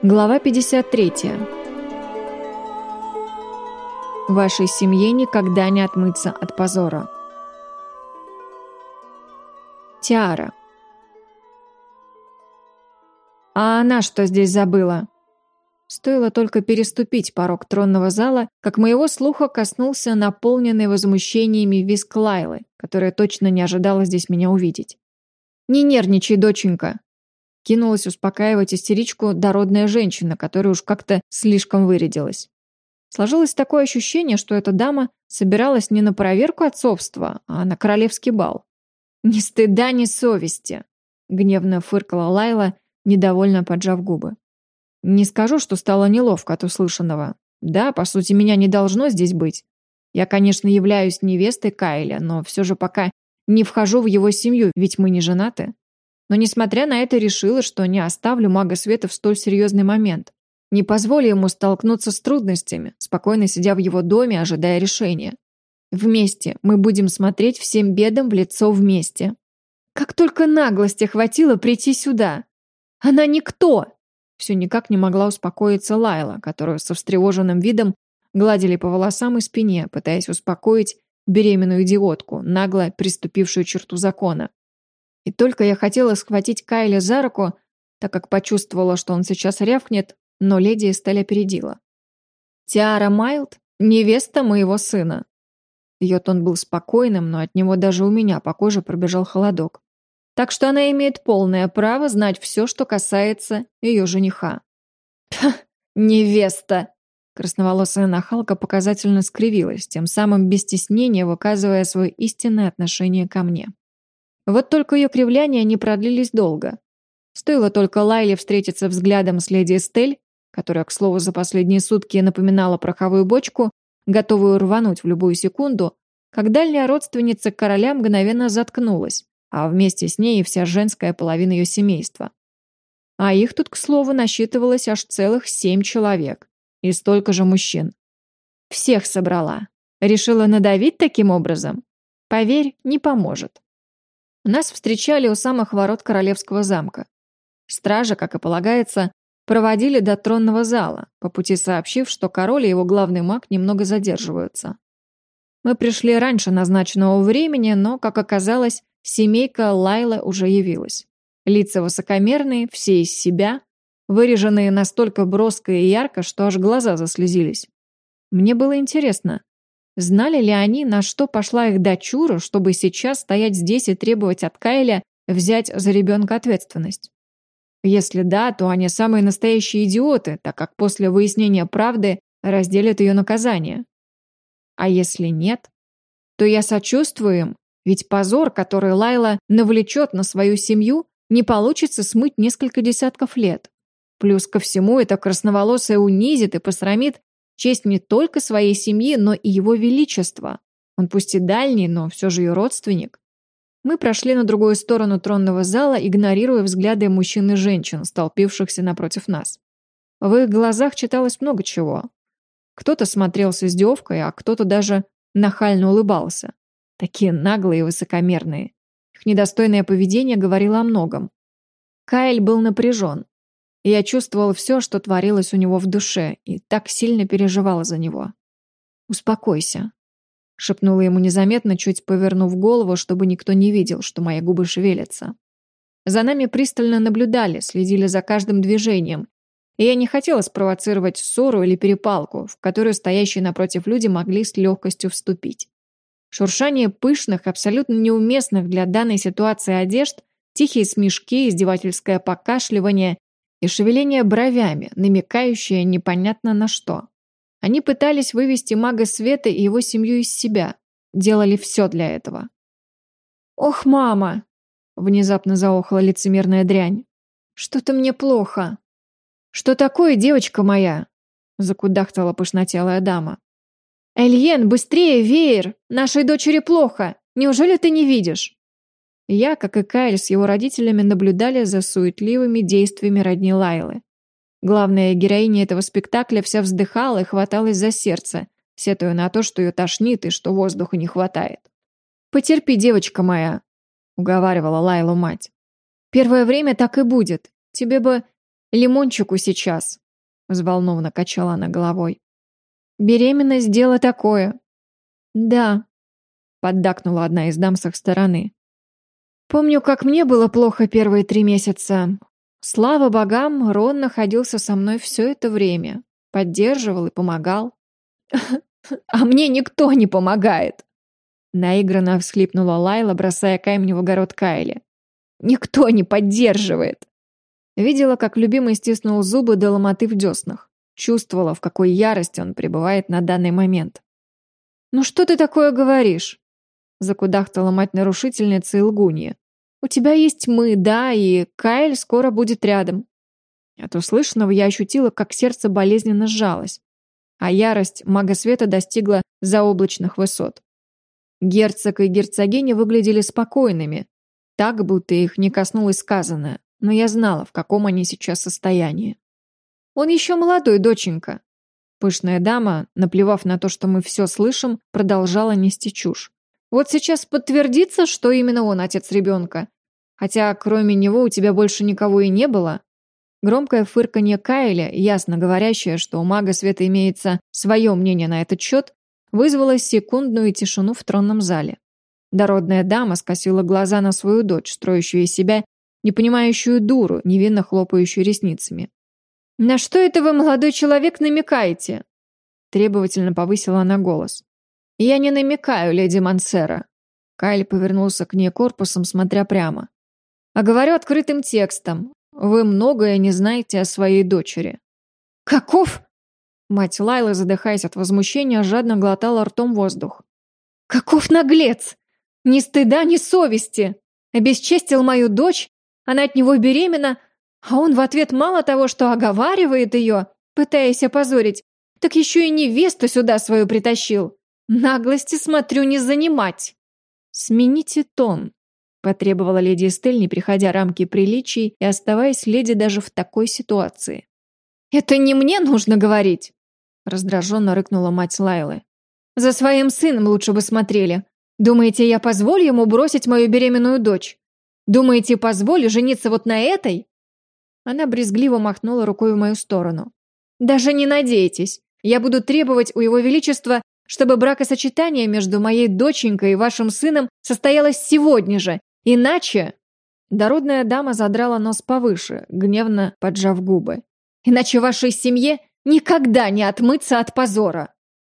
Глава 53. Вашей семье никогда не отмыться от позора. Тиара. А она что здесь забыла? Стоило только переступить порог тронного зала, как моего слуха коснулся наполненный возмущениями виск Лайлы, которая точно не ожидала здесь меня увидеть. «Не нервничай, доченька!» Кинулась успокаивать истеричку дородная женщина, которая уж как-то слишком вырядилась. Сложилось такое ощущение, что эта дама собиралась не на проверку отцовства, а на королевский бал. «Ни стыда, ни совести!» — гневно фыркала Лайла, недовольно поджав губы. Не скажу, что стало неловко от услышанного. Да, по сути, меня не должно здесь быть. Я, конечно, являюсь невестой Кайля, но все же пока не вхожу в его семью, ведь мы не женаты. Но, несмотря на это, решила, что не оставлю мага света в столь серьезный момент. Не позволю ему столкнуться с трудностями, спокойно сидя в его доме, ожидая решения. Вместе мы будем смотреть всем бедам в лицо вместе. Как только наглости хватило прийти сюда. Она никто, все никак не могла успокоиться Лайла, которую со встревоженным видом гладили по волосам и спине, пытаясь успокоить беременную идиотку, нагло приступившую черту закона. И только я хотела схватить Кайля за руку, так как почувствовала, что он сейчас рявкнет, но леди Эстель опередила. «Тиара Майлд — невеста моего сына». Ее тон был спокойным, но от него даже у меня по коже пробежал холодок так что она имеет полное право знать все, что касается ее жениха. «Ха, невеста!» Красноволосая нахалка показательно скривилась, тем самым без стеснения выказывая свое истинное отношение ко мне. Вот только ее кривляния не продлились долго. Стоило только Лайле встретиться взглядом с леди Эстель, которая, к слову, за последние сутки напоминала пороховую бочку, готовую рвануть в любую секунду, как дальняя родственница короля мгновенно заткнулась, а вместе с ней и вся женская половина ее семейства. А их тут, к слову, насчитывалось аж целых семь человек. И столько же мужчин. Всех собрала. Решила надавить таким образом? Поверь, не поможет. Нас встречали у самых ворот королевского замка. Стража, как и полагается, проводили до тронного зала, по пути сообщив, что король и его главный маг немного задерживаются. Мы пришли раньше назначенного времени, но, как оказалось, Семейка Лайла уже явилась. Лица высокомерные, все из себя, выреженные настолько броско и ярко, что аж глаза заслезились. Мне было интересно, знали ли они, на что пошла их дочура, чтобы сейчас стоять здесь и требовать от Кайля взять за ребенка ответственность? Если да, то они самые настоящие идиоты, так как после выяснения правды разделят ее наказание. А если нет, то я сочувствую им ведь позор, который Лайла навлечет на свою семью, не получится смыть несколько десятков лет. Плюс ко всему, эта красноволосая унизит и посрамит честь не только своей семьи, но и его величества. Он пусть и дальний, но все же ее родственник. Мы прошли на другую сторону тронного зала, игнорируя взгляды мужчин и женщин, столпившихся напротив нас. В их глазах читалось много чего. Кто-то смотрел с издевкой, а кто-то даже нахально улыбался. Такие наглые и высокомерные. Их недостойное поведение говорило о многом. Кайл был напряжен. И я чувствовала все, что творилось у него в душе, и так сильно переживала за него. «Успокойся», — шепнула ему незаметно, чуть повернув голову, чтобы никто не видел, что мои губы шевелятся. За нами пристально наблюдали, следили за каждым движением, и я не хотела спровоцировать ссору или перепалку, в которую стоящие напротив люди могли с легкостью вступить. Шуршание пышных, абсолютно неуместных для данной ситуации одежд, тихие смешки, издевательское покашливание и шевеление бровями, намекающее непонятно на что. Они пытались вывести мага Света и его семью из себя, делали все для этого. «Ох, мама!» — внезапно заохала лицемерная дрянь. «Что-то мне плохо». «Что такое, девочка моя?» — закудахтала пышнотелая дама. «Эльен, быстрее, веер! Нашей дочери плохо! Неужели ты не видишь?» Я, как и Кайл с его родителями, наблюдали за суетливыми действиями родни Лайлы. Главная героиня этого спектакля вся вздыхала и хваталась за сердце, сетуя на то, что ее тошнит и что воздуха не хватает. «Потерпи, девочка моя», — уговаривала Лайлу мать. «Первое время так и будет. Тебе бы Лимончику сейчас», — взволнованно качала она головой. «Беременность — дело такое». «Да», — поддакнула одна из дам с их стороны. «Помню, как мне было плохо первые три месяца. Слава богам, Рон находился со мной все это время. Поддерживал и помогал. «А мне никто не помогает!» Наигранно всхлипнула Лайла, бросая камень в огород Кайли. «Никто не поддерживает!» Видела, как любимый стиснул зубы до ломоты в деснах. Чувствовала, в какой ярости он пребывает на данный момент. «Ну что ты такое говоришь?» Закудахтала мать нарушительницы и лгунья. «У тебя есть мы, да, и Кайл скоро будет рядом». От услышанного я ощутила, как сердце болезненно сжалось а ярость мага света достигла заоблачных высот. Герцог и герцогиня выглядели спокойными, так, будто их не коснулось сказанное, но я знала, в каком они сейчас состоянии. «Он еще молодой, доченька!» Пышная дама, наплевав на то, что мы все слышим, продолжала нести чушь. «Вот сейчас подтвердится, что именно он отец ребенка. Хотя кроме него у тебя больше никого и не было. Громкое фырканье Кайля, ясно говорящее, что у мага света имеется свое мнение на этот счет, вызвало секундную тишину в тронном зале. Дородная дама скосила глаза на свою дочь, строящую из себя непонимающую дуру, невинно хлопающую ресницами. «На что это вы, молодой человек, намекаете?» Требовательно повысила она голос. «Я не намекаю, леди Мансера». Кайль повернулся к ней корпусом, смотря прямо. «А говорю открытым текстом. Вы многое не знаете о своей дочери». «Каков?» Мать Лайлы, задыхаясь от возмущения, жадно глотала ртом воздух. «Каков наглец! Ни стыда, ни совести! Обесчестил мою дочь, она от него беременна, а он в ответ мало того, что оговаривает ее, пытаясь опозорить, так еще и невесту сюда свою притащил. Наглости, смотрю, не занимать!» «Смените тон», потребовала леди Эстель, не приходя рамки приличий и оставаясь леди даже в такой ситуации. «Это не мне нужно говорить!» раздраженно рыкнула мать Лайлы. «За своим сыном лучше бы смотрели. Думаете, я позволю ему бросить мою беременную дочь? Думаете, позволю жениться вот на этой?» Она брезгливо махнула рукой в мою сторону. «Даже не надейтесь. Я буду требовать у его величества, чтобы бракосочетание между моей доченькой и вашим сыном состоялось сегодня же, Иначе...» Дородная дама задрала нос повыше, гневно поджав губы. «Иначе вашей семье никогда не отмыться от позора!»